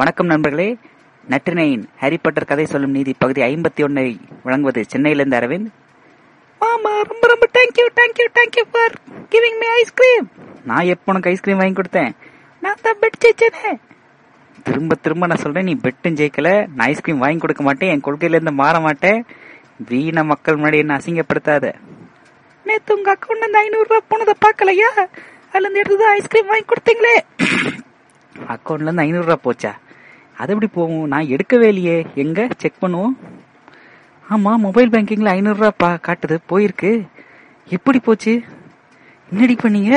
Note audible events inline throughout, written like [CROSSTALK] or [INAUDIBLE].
வணக்கம் நண்பர்களே. நற்றினையின் ஹாரிபாட்டர் கதை சொல்லும் நீதி பகுதி ஐம்பத்தி ஒன்னை வழங்குவது சென்னையிலிருந்து அரவிந்த். மாமா ரொம்ப ரொம்ப thank you thank you thank you for giving me ice cream நான் எப்போ உனக்கு ஐஸ்கிரீம் வாங்கி கொடுத்தேன். நான் தான் பெட் ஜெயிச்சேனே. திரும்ப திரும்ப நான் சொல்றேன் நீ பெட்டும் ஜெயிக்கல. நான் ஐஸ்கிரீம் வாங்கி கொடுக்க மாட்டேன். என் கொள்கையிலேருந்து மாற மாட்டேன். வீண மக்கள் முன்னாடி என்ன அசிங்கப்படுத்தாத. நேத்து உங்க அக்கௌண்ட்ல இருந்து ஐநூறு ரூபாய் போனதை பார்க்கலையா? அதுல இருந்து எடுத்து ஐஸ்கிரீம் வாங்கி கொடுத்தீங்களே. அக்கௌண்ட்ல இருந்து ஐநூறு ரூபாய் போச்சா? அது எப்படி போகும்? நான் எடுக்கவே இல்லையே. எங்க? செக் பண்ணுவோம். ஆமா மொபைல் பேங்கிங்ல ஐநூறுரூவா பா காட்டுது. போயிருக்கு. எப்படி போச்சு? என்னடி பண்ணீங்க?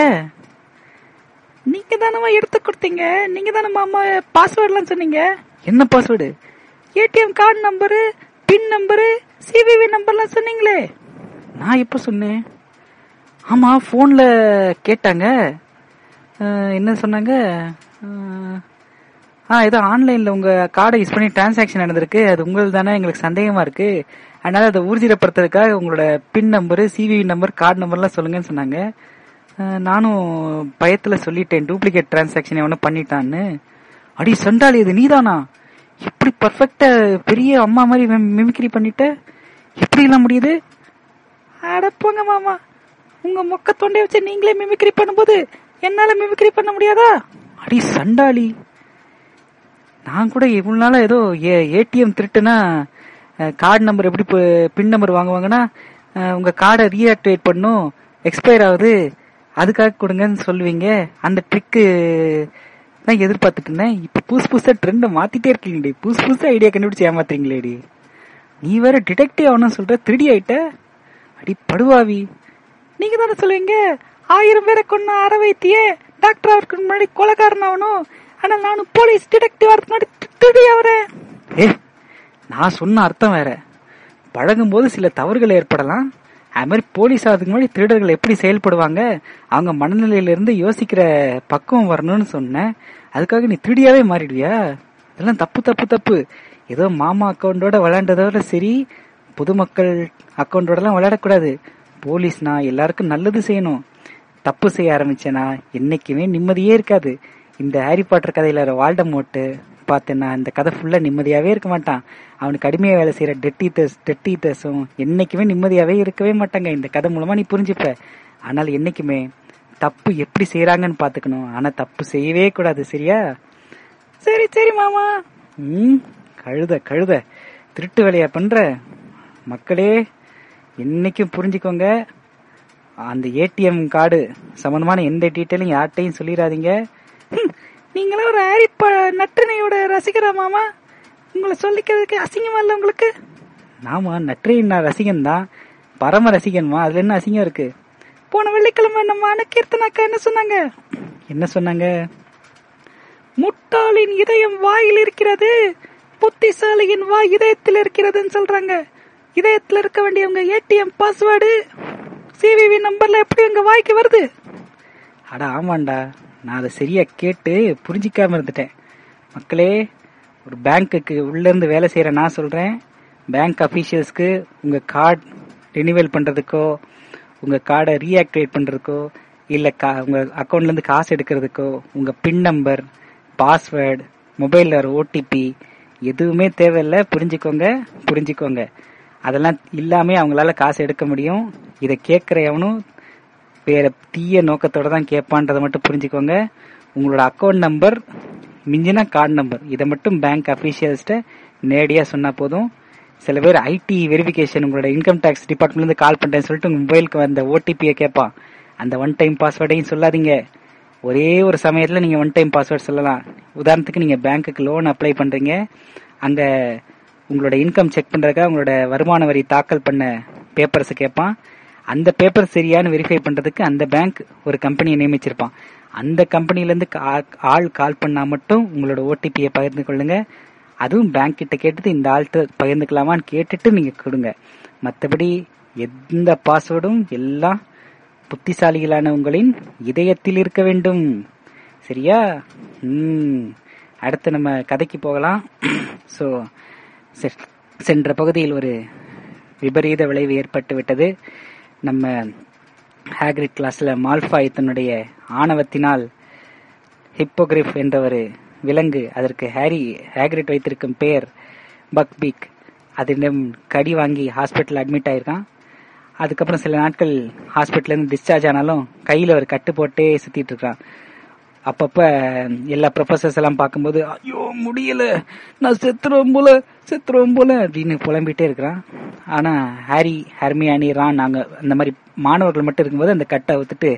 நீங்க தானமா எடுத்து கொடுத்தீங்க. நீங்க தானே அம்மா பாஸ்வேர்ட்லாம் சொன்னீங்க. என்ன password ATM card number pin number CVV நம்பர்லாம் சொன்னீங்களே. நான் எப்ப சொன்னேன்? ஆமா போன்ல கேட்டாங்க. என்ன சொன்னாங்க? ஆ ஏதோ ஆன்லைன்ல உங்க கார்டை யூஸ் பண்ணி டிரான்சாக்ஷன் நடந்திருக்கு. அது உங்களுக்கு தானே எங்களுக்கு சந்தேகமா இருக்கு. அதனால அதை ஊர்ஜிதப்படுத்துறதுக்காக உங்களோட pin number CVV number card நம்பர்லாம் சொல்லுங்கன்னு சொன்னாங்க. நானும் பயத்துல சொல்லிட்டேன். டூப்ளிகேட் டிரான்சாக்ஷன் எவனோ பண்ணிட்டான்னு. அடி சண்டாளி இது நீதானா? எப்படி பர்ஃபெக்டா பெரிய அம்மா மாதிரி மிமிக்ரி பண்ணிட்ட? எப்படி எல்லாம் முடியுது? அடப்போங்க மாமா. உங்க மொக்க தொண்டை வச்சு நீங்களே மிமிக்ரி பண்ணும்போது என்னால மிமிக்ரி பண்ண முடியாதா? அடி சண்டாளி. நான் கூட இவ்வளவு நாளா ஏதோ ஏடிஎம் திருட்டுனா கார்டு நம்பர் எப்படி பின் நம்பர் வாங்குவாங்கன்னா உங்க கார்டை ரீஆக்டிவேட் பண்ணும் எக்ஸ்பயர் ஆகுது அதுக்காக கொடுங்கன்னு சொல்லுவீங்க. அந்த ட்ரிக்கு தான் எதிர்பார்த்துட்டு இருந்தேன். இப்ப புதுசு புதுசா ட்ரெண்டை மாத்திட்டே இருக்கீங்கடி புதுசு புதுசா ஐடியா கண்டுபிடிச்சு ஏமாத்துறீங்களேடி. நீ வேற டிடெக்டிவ் ஆகணும்னு சொல்ற திருடி ஆயிட்ட. அடி படுவாவி. நீங்க தானே சொல்லுவீங்க? ஆயிரம் பேரை கொன்ன அற வைத்தியே டாக்டர் அவருக்கு முன்னாடி கொலகாரன் ஆகணும். ஆனா நானும் போலீஸ் டிடெக்டிவ் வரதுக்கு முன்னாடி ஏ நான் சொன்ன அர்த்தம் வேற. பழகும்போது சில தவறுகள் ஏற்படலாம். அது மாதிரி போலீஸ் ஆகிறதுக்கு முன்னாடி திருடர்கள் எப்படி செயல்படுவாங்க? அவங்க மனநிலையிலிருந்து யோசிக்கிற பக்குவம் வரணும்னு சொன்னேன். அதுக்காக நீ திருடியாவே மாறிடுவியா? இதெல்லாம் தப்பு தப்பு தப்பு. ஏதோ மாமா அக்கௌண்டோட விளையாண்டதோட சரி பொதுமக்கள் அக்கௌண்டோடலாம் விளையாடக்கூடாது. போலீஸ்னா எல்லாருக்கும் நல்லது செய்யணும். தப்பு செய்ய ஆரம்பிச்சேனா என்னைக்குமே நிம்மதியே இருக்காது. இந்த ஹாரி பாட்டர் கதையில வால்டமோட்டு பார்த்தேன்னா இந்த கதை ஃபுல்லா நிம்மதியாவே இருக்க மாட்டான். அவனுக்கு அடிமையா வேலை செய்யற டெட்டீத்தர்ஸ் டெட்டீத்தர்ஸும் என்னைக்குமே நிம்மதியாவே இருக்கவே மாட்டாங்க. இந்த கதை மூலமா நீ புரிஞ்சுப்ப. ஆனால் என்னைக்குமே தப்பு எப்படி செய்யறாங்கன்னு பாத்துக்கணும். ஆனா தப்பு செய்யவே கூடாது சரியா? சரி சரி மாமா. ம் கழுத கழுத. திருட்டு வேலையா பண்ற? மக்களே என்னைக்கும் புரிஞ்சுக்கோங்க. அந்த ஏடிஎம் கார்டு சம்பந்தமான எந்த டீட்டெயிலும் யார்கிட்டையும் சொல்லிடாதீங்க. நீங்களும் ஒரு ப- நற்றினையோட ரசிகரா மாமா? உங்களை சொல்லிக்கிறதுக்கு அசிங்கமா இல்ல உங்களுக்கு? நாம நற்றின் நான் ரசிகன் தான் பரம ரசிகன்மா அதுல என்ன அசிங்கம் இருக்கு? போன வெள்ளிக்கிழமை நம்ம அணுக்கீர்த்தனாக்கா என்ன சொன்னாங்க? என்ன சொன்னாங்க? முட்டாளின் இதயம் வாயில் இருக்கிறது புத்திசாலியின் வாய் இதயத்தில் இருக்கிறதுன்னு சொல்றாங்க. இதயத்துல இருக்க வேண்டியவங்க ஏடிஎம் பாஸ்வேர்டு சிவிவி நம்பர்ல எப்படி உங்க வாய்க்கு வருது? அட ஆமாண்டா. நான் அதை சரியா கேட்டு புரிஞ்சிக்காம இருந்துட்டேன். மக்களே ஒரு பேங்க்குக்கு உள்ளேருந்து வேலை செய்கிற நான் சொல்கிறேன் பேங்க் அஃபீஷியல்ஸ்க்கு உங்கள் கார்டு ரினிவல் பண்ணுறதுக்கோ உங்கள் கார்டை ரீஆக்டிவேட் பண்ணுறதுக்கோ இல்லை கா- உங்கள் அக்கௌண்ட்லேருந்து காசு எடுக்கிறதுக்கோ உங்கள் பின் நம்பர் பாஸ்வேர்டு மொபைலில் ஒரு ஓடிபி எதுவுமே தேவையில்லை. புரிஞ்சுக்கோங்க புரிஞ்சுக்கோங்க. அதெல்லாம் இல்லாமல் அவங்களால காசு எடுக்க முடியும். இதை கேட்குற எவனும் பேரை தீய நோக்கத்தோட தான் கேட்பான்றதை மட்டும் புரிஞ்சுக்கோங்க. உங்களோட அக்கௌண்ட் நம்பர் மிஞ்சினா கார்டு நம்பர் இதை மட்டும் பேங்க் அபிஷியல்ஸ்ட நேடியாக சொன்னால் போதும். சில பேர் ஐடி வெரிஃபிகேஷன் உங்களோட இன்கம் டேக்ஸ் டிபார்ட்மெண்ட்லேருந்து கால் பண்ணுறேன்னு சொல்லிட்டு உங்கள் மொபைலுக்கு வந்த ஓடிபியை கேட்பான். அந்த ஒன் டைம் பாஸ்வேர்டையும் சொல்லாதீங்க. ஒரே ஒரு சமயத்தில் நீங்கள் ஒன் டைம் பாஸ்வேர்ட் சொல்லலாம். உதாரணத்துக்கு நீங்கள் பேங்க்குக்கு லோன் அப்ளை பண்ணுறீங்க அங்கே உங்களோட இன்கம் செக் பண்ணுறதுக்காக உங்களோட வருமான வரி தாக்கல் பண்ண பேப்பர்ஸ் கேட்பான். அந்த பேப்பர் சரியான வெரிஃபை பண்றதுக்கு அந்த பேங்க் ஒரு கம்பெனியை நியமிச்சிருப்பான். அந்த கம்பெனில இருந்து ஆள் கால் பண்ணா மட்டும் உங்களோட ஓடிபியை பகிர்ந்து கொள்ளுங்க. அதுவும் பேங்க் கிட்ட கேட்டுட்டு இந்த ஆள்கிட்ட பகிர்ந்துக்கலாமான்னு கேட்டுட்டு நீங்க கொடுங்க. மற்றபடி எந்த பாஸ்வேர்டும் எல்லாம் புத்திசாலிகளான உங்களின் இதயத்தில் இருக்க வேண்டும். சரியா? ம். அடுத்து நம்ம கதைக்கு போகலாம். [CLEARS THROAT] ஸோ சென்ற பகுதியில் ஒரு விபரீத விளைவு ஏற்பட்டு விட்டது நம்ம ஹேக்ரிட் கிளாஸ்ல மால்ஃபாய் ஆணவத்தினால் ஹிப்போகிரிஃப் என்ற ஒரு விலங்கு அதற்கு ஹாரி ஹேக்ரிட் வைத்திருக்கும் பெயர் பக்பீக் அதனிடம் கடி வாங்கி ஹாஸ்பிட்டல் அட்மிட் ஆயிருக்கான். அதுக்கப்புறம் சில நாட்கள் ஹாஸ்பிட்டல்ல இருந்து டிஸ்சார்ஜ் ஆனாலும் கையில ஒரு கட்டு போட்டே சுத்திட்டு இருக்கான். அப்பப்ப எல்லா ப்ரொஃபசர்ஸ் எல்லாம் பார்க்கும்போது ஐயோ முடியல. நான் செத்துறோம் போல. சித்திரம்போல போல அப்படின்னு புலம்பிட்டே இருக்கிறான். ஆனா ஹாரி ஹர்மியானி ரான் நாங்க அந்த மாதிரி மாணவர்கள் மட்டும் இருக்கும்போது அந்த கட்டை அவுத்துட்டு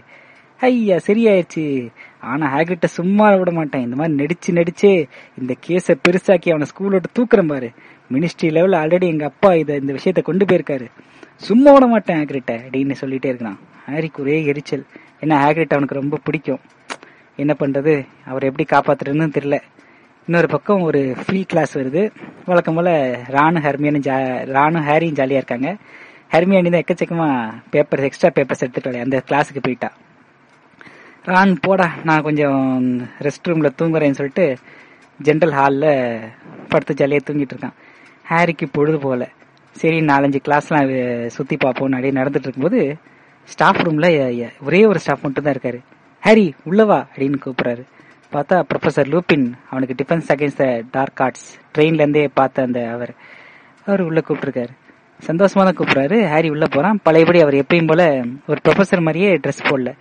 ஐயா சரியாயிடுச்சு ஆனா ஹேக்ரிட்ட சும்மா விட மாட்டேன். இந்த மாதிரி நடிச்சு நடிச்சு இந்த கேஸ பெருசாக்கி அவனை ஸ்கூல் விட்டு தூக்குறேன் பாரு. மினிஸ்ட்ரி லெவல்ல ஆல்ரெடி எங்க அப்பா இத இந்த விஷயத்த கொண்டு போயிருக்காரு. சும்மா விட மாட்டேன் ஹேக்ரிட்ட அப்படின்னு சொல்லிட்டே இருக்கிறான். ஹாரிக்கு ஒரே எரிச்சல். ஏன்னா ஹேக்ரிட் அவனுக்கு ரொம்ப பிடிக்கும். என்ன பண்றது? அவர் எப்படி காப்பாத்துறதுன்னு தெரியல. இன்னொரு பக்கம் ஒரு ஃப்ரீ கிளாஸ் வருது. வழக்கம் போல ராணு ஹர்மியானும் ஜா ராணு ஹாரியும் ஜாலியாக இருக்காங்க. ஹர்மியானி தான் எக்கச்சக்கமாக பேப்பர்ஸ் எக்ஸ்ட்ரா பேப்பர்ஸ் எடுத்துட்டு அந்த கிளாஸுக்கு போயிட்டா. ரான் போடா நான் கொஞ்சம் ரெஸ்ட் ரூமில் தூங்குறேன்னு சொல்லிட்டு ஜென்ரல் ஹாலில் படுத்து ஜாலியாக தூங்கிட்டு இருக்கான். ஹாரிக்கு பொழுது போகல. சரி நாலஞ்சு கிளாஸ்லாம் சுற்றி பார்ப்போம் அப்படியே நடந்துட்டு இருக்கும்போது ஸ்டாஃப் ரூமில் ஒரே ஒரு ஸ்டாஃப் மட்டும் தான் இருக்காரு. ஹாரி உள்ளவா அப்படின்னு கூப்பிட்றாரு. பார்த்தா ப்ரொஃபசர் லூபின் அவனுக்கு defence against the dark arts ட்ரெயின்லேருந்தே பார்த்த அந்த அவர் அவர் உள்ளே கூப்பிட்ருக்காரு சந்தோஷமா தான் கூப்பிட்றாரு. ஹாரி உள்ளே போகிறான் பழையபடி அவர் எப்பயும் போல் ஒரு ப்ரொஃபசர் மாதிரியே ட்ரெஸ் போடல.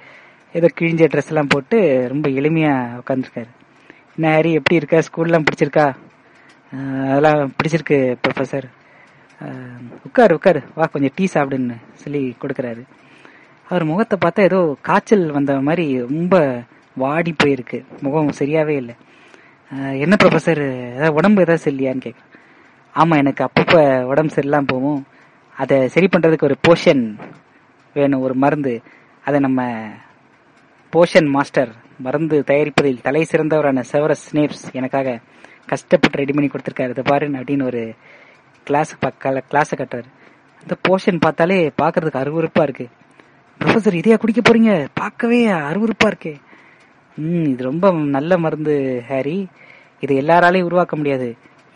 ஏதோ கிழிஞ்ச ட்ரெஸ் எல்லாம் போட்டு ரொம்ப எளிமையாக உட்காந்துருக்காரு என்ன ஹாரி எப்படி இருக்கா? ஸ்கூல்லாம் பிடிச்சிருக்கா? அதெல்லாம் பிடிச்சிருக்கு ப்ரொஃபசர் உட்காரு உட்காரு. வா கொஞ்சம் டீ சாப்பிடுன்னு சொல்லி கொடுக்குறாரு. அவர் முகத்தை பார்த்தா ஏதோ காய்ச்சல் வந்த மாதிரி ரொம்ப வாடி போயிருக்கு. முகம் சரியாவே இல்லை. என்ன ப்ரொஃபசர் ஏதாவது உடம்பு ஏதாவது சரியில்லையான்னு கேட்குறேன் ஆமாம் எனக்கு அப்பப்போ உடம்பு சரியில்லாம போகும். அதை சரி பண்ணுறதுக்கு ஒரு போஷன் வேணும் ஒரு மருந்து. அதை நம்ம போஷன் மாஸ்டர் மருந்து தயாரிப்பதில் தலை சிறந்தவரான செவரஸ் ஸ்னேப்ஸ் எனக்காக கஷ்டப்பட்டு ரெடி பண்ணி கொடுத்துருக்காரு. இதை பாரு அப்படின்னு ஒரு கிளாஸ் கிளாஸை கட்டுறாரு. அந்த போர்ஷன் பார்த்தாலே பார்க்கறதுக்கு அருவறுப்பாக இருக்கு. ப்ரொஃபசர் இதையா குடிக்க போறீங்க? பார்க்கவே அருவறுப்பாக இருக்கே. ம் இது ரொம்ப நல்ல மருந்து ஹாரி. இது எல்லாராலையும் உருவாக்க முடியாது.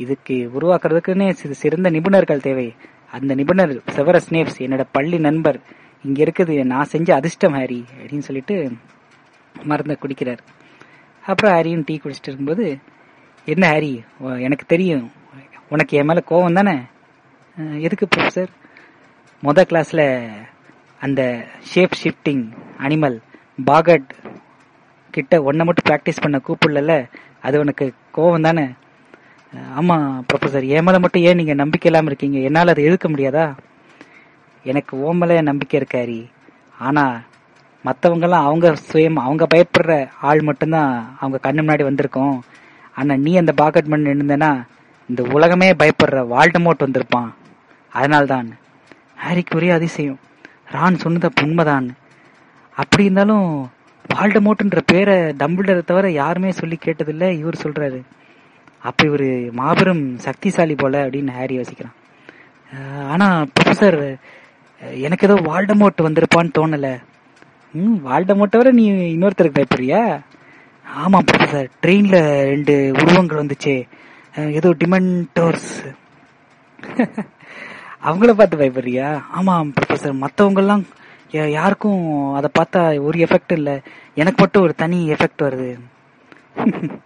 இதுக்கு உருவாக்குறதுக்குன்னு சிறந்த நிபுணர்கள் தேவை. அந்த நிபுணர் செவர ஸ்னேப்ஸ் என்னோட பள்ளி நண்பர். இங்க இருக்குது நான் செஞ்ச அதிர்ஷ்டம் ஹாரி அப்படின்னு சொல்லிட்டு மருந்தை குடிக்கிறார். அப்புறம் ஹாரியும் டீ குடிச்சிட்டு இருக்கும்போது என்ன ஹாரி எனக்கு தெரியும். உனக்கு என் மேல கோவம் தானே? எதுக்கு ப்ரொஃபசர் மொதல் கிளாஸ்ல அந்த ஷேப் ஷிஃப்டிங் அனிமல் பாகட் கிட்ட ஒன்றை மட்டும் ப்ராக்டிஸ் பண்ண கூப்பிடல அது உனக்கு கோவம் தானே? ஆமாம் ப்ரொஃபஸர் ப்ரொஃபசர் என் மட்டும் ஏன் நீங்கள் நம்பிக்கை இல்லாமல் இருக்கீங்க? என்னால் அதை எதிர்க்க முடியாதா? எனக்கு ஓமல நம்பிக்கை இருக்காரி ஆனால் மற்றவங்கெல்லாம் அவங்க சுயம் அவங்க பயப்படுற ஆள் மட்டும்தான் அவங்க கண்ணு முன்னாடி வந்திருக்கோம். ஆனால் நீ அந்த பாக்கெட் மண் நின்றுந்தனா இந்த உலகமே பயப்படுற வால்டமோட் வந்திருப்பான். அதனால்தான் ஹாரிக்கு ஒரே அதிசயம். ரான் சொன்னது உண்மைதான். அப்படி இருந்தாலும் பால்டமோட்டுன்ற பேரை டம்பிள்டரை தவிர யாருமே சொல்லி கேட்டதில்லை. இவர் சொல்கிறாரு அப்போ இவரு மாபெரும் சக்திசாலி போல அப்படின்னு ஹாரி யோசிக்கிறான். ஆனால் ப்ரொஃபஸர் எனக்கு ஏதோ வால்டமோட் வந்திருப்பான்னு தோணலை. ம் வால்டமோட்டை வர நீ இன்னொருத்தருக்கு பயப்படுறியா? ஆமாம் ப்ரொஃபஸர் ட்ரெயினில் ரெண்டு உருவங்கள் வந்துச்சே. ஏதோ டிமெண்டோர்ஸ் [LAUGHS] அவங்கள பார்த்து பயப்படுறியா? ஆமாம் ப்ரொஃபஸர் மத்தவங்க யாருக்கும் அதை பார்த்தா ஒரு எஃபெக்ட் இல்ல. எனக்கு மட்டும் ஒரு தனி எஃபெக்ட் வருது. [LAUGHS]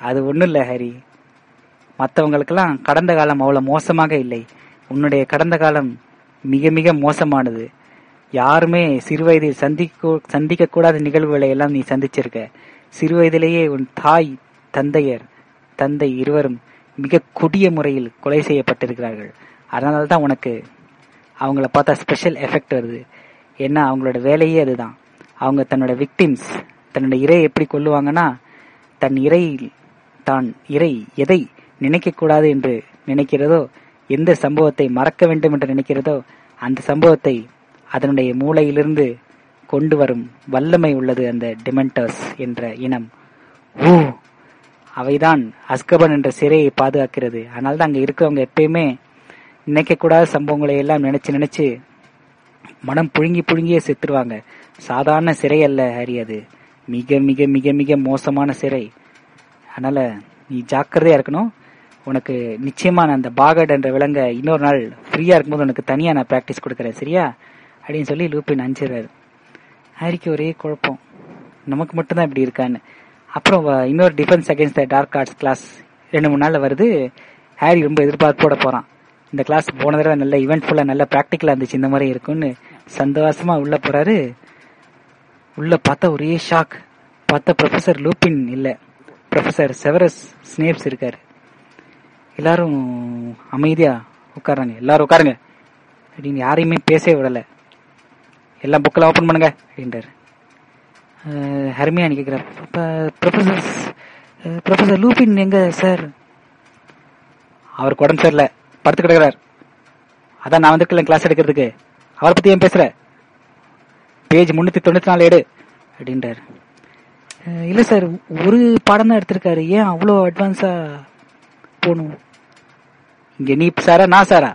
அது ஒண்ணும் இல்லை ஹரி. மற்றவங்களுக்கெல்லாம் கடந்த காலம் அவ்வளவு மோசமாக இல்லை. உன்னுடைய கடந்த காலம் மிக மிக மோசமானது. யாருமே சிறுவயதில் சந்திக்க சந்திக்க கூடாத நிகழ்வுகளை எல்லாம் நீ சந்திச்சிருக்க. சிறுவயதிலேயே உன் தாய் தந்தையர் தந்தை இருவரும் மிக கொடிய முறையில் கொலை செய்யப்பட்டிருக்கிறார்கள். அதனால தான் உனக்கு அவங்கள பார்த்தா ஸ்பெஷல் எஃபெக்ட் வருது. ஏன்னா அவங்களோட வேலையே அதுதான். அவங்க தன்னோட விக்டிம்ஸ் தன்னோட இறை எப்படி கொள்ளுவாங்கன்னா தன் இறை தான் இறை எதை நினைக்கக்கூடாது என்று நினைக்கிறதோ எந்த சம்பவத்தை மறக்க வேண்டும் என்று நினைக்கிறதோ அந்த சம்பவத்தை அதனுடைய மூளையிலிருந்து கொண்டு வரும் வல்லமை உள்ளது அந்த டிமெண்டர்ஸ் என்ற இனம். ஊ அவைதான் அஸ்கபன் என்ற சிறையை பாதுகாக்கிறது. அதனால தான் அங்கே இருக்கிறவங்க எப்பயுமே நினைக்கக்கூடாத சம்பவங்களை எல்லாம் நினைச்சு நினைச்சு மனம் புழுங்கி புழுங்கியே செத்துருவாங்க. சாதாரண சிறை அல்ல ஹரி அது. மிக மிக மிக மிக மோசமான சிறை. அதனால நீ ஜாக்கிரதையா இருக்கணும். உனக்கு நிச்சயமா நான் அந்த பாகட் என்ற விலங்க இன்னொரு நாள் ஃப்ரீயா இருக்கும்போது உனக்கு தனியா நான் ப்ராக்டிஸ் கொடுக்குறேன் சரியா? அப்படின்னு சொல்லி லூப்பின் அனுப்பிச்சிடுறாரு ஹாரிக்கு ஒரே குழப்பம். நமக்கு மட்டும்தான் இப்படி இருக்கான்னு. அப்புறம் இன்னொரு defence against the dark arts class ரெண்டு மூணு நாளில் வருது. ஹாரி ரொம்ப எதிர்பார்ப்போட போகிறான் இந்த கிளாஸ் போன தடவை நல்ல இவெண்ட்ஃபுல்லாக நல்ல ப்ராக்டிக்கலாக இருந்துச்சு இந்த மாதிரி இருக்கும்னு. சந்தோஷமா உள்ள போறாரு. உள்ள பார்த்தா ஒரே ஷாக் பார்த்தா ப்ரொஃபசர் லூப்பின் இல்ல. ப்ரொஃபசர் செவரஸ் ஸ்னேப்ஸ் இருக்காரு. எல்லாரும் அமைதியா உட்கார்றாங்க. எல்லாரும் உட்காருங்க. அப்படின்னு யாரையுமே பேசவே விடல. எல்லாம் புக்கெல்லாம் ஓப்பன் பண்ணுங்க அப்படின்றாரு. அஹ் ஹர்மியானி கேட்கிறார் ப்ரொஃபசர் ப்ரொஃபசர் லூபின் எங்க சார் அவருக்கு உடம்பு சரியில்லை. படுத்து கிடக்குறார். அதான் நான் வந்துருக்கல கிளாஸ் எடுக்கிறதுக்கு. அவரை பத்தி ஏன் பேசுற? பேஜ் முன்னூத்தி தொண்ணூத்தி நாலு எடு அப்படின்றாரு. இல்ல சார் ஒரு பாடம் தான் எடுத்திருக்காரு. ஏன் அவ்வளோ அட்வான்ஸா போகணும்? இங்க நீ சாரா நான் சாரா?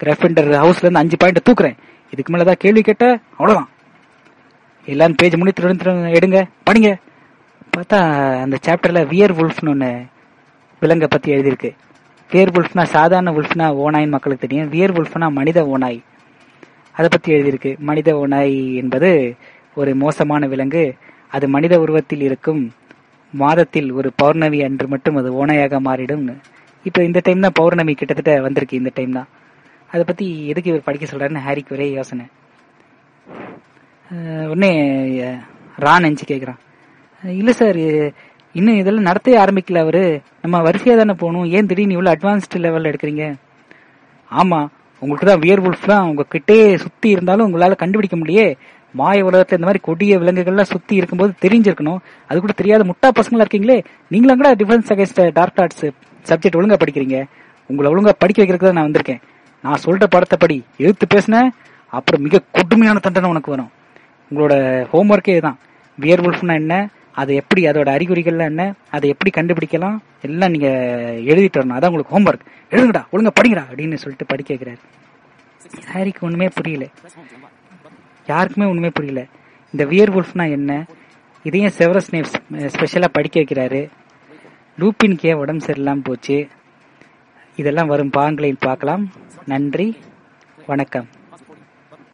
கிராஃபிண்டர் ஹவுஸ்ல இருந்து அஞ்சு பாயிண்ட் தூக்குறேன். இதுக்கு மேல ஏதாவது கேள்வி கேட்ட அவ்வளவுதான். எல்லாரும் பேஜ் முன்னூத்தி தொண்ணூத்தி எடுங்க படிங்க. பார்த்தா அந்த சாப்டர்ல வியர் வுல்ஃப்னு ஒன்று விலங்கை பத்தி எழுதியிருக்கு. வேர் வுல்ஃப்னா சாதாரண உல்ஃப்னா ஓநாயின் மக்களுக்கு தெரியும். வியர் வுல்ஃப்னா மனித ஓநாய். அதை பற்றி எழுதியிருக்கு. மனித ஓநாய் என்பது ஒரு மோசமான விலங்கு. அது மனித உருவத்தில் இருக்கும் மாதத்தில் ஒரு பௌர்ணமி அன்று மட்டும் அது ஓநாயாக மாறிடும். இப்போ இந்த டைம் தான் பௌர்ணமி கிட்டத்தட்ட வந்திருக்கு. இந்த டைம் தான். அதை பற்றி எதுக்கு இவர் படிக்க சொல்கிறாருன்னு ஹாரிக்கு ஒரே யோசனை. உடனே ரான் நினச்சி கேட்குறான் இல்லை சார் இன்னும் இதெல்லாம் நடத்தவே ஆரம்பிக்கல அவரு. நம்ம வரிசையா தானே போகணும். ஏன் திடீர்னு இவ்வளவு அட்வான்ஸ்டு லெவல்ல எடுக்கிறீங்க? ஆமா உங்களுக்கு தான் வியர் தான். உங்ககிட்டே சுத்தி இருந்தாலும் உங்களால கண்டுபிடிக்க முடியே மாய உலகத்துல இந்த மாதிரி கொடிய விலங்குகள்லாம் சுத்தி இருக்கும்போது தெரிஞ்சிருக்கணும். அது கூட தெரியாத முட்டா பசங்களா இருக்கீங்களே? நீங்களும் கூட defence against dark arts subject ஒழுங்கா படிக்கிறீங்க. உங்களை ஒழுங்கா படிக்க வைக்கிறதுக்கு தான் நான் வந்திருக்கேன். நான் சொல்ற படத்தை படி எழுத்து பேசினேன். அப்புறம் மிக கொடுமையான தண்டனை உனக்கு வரும். உங்களோட ஹோம்ஒர்க்கே தான் வியர் வுல்ஃப்னா என்ன? அது எப்படி அதோட அறிகுறிகள்லாம் என்ன அதை எப்படி கண்டுபிடிக்கலாம் எல்லாம் நீங்க எழுதிட்டு வரணும். அதான் உங்களுக்கு ஹோம்ஒர்க் எழுதுங்கடா ஒழுங்கா படிங்கடா அப்படின்னு சொல்லிட்டு படிக்க வைக்கிறாரு. ஹாரிக்கு ஒண்ணுமே புரியல. யாருக்குமே ஒண்ணுமே புரியல. இந்த வியர் வுல்ஃப்னா என்ன? இதையும் செவரஸ் நேப் ஸ்பெஷலா படிக்க வைக்கிறாரு. லூப்பின்கே உடம்பு சரியில்லாம போச்சு. இதெல்லாம் வரும் பாங்களை பார்க்கலாம். நன்றி. வணக்கம்.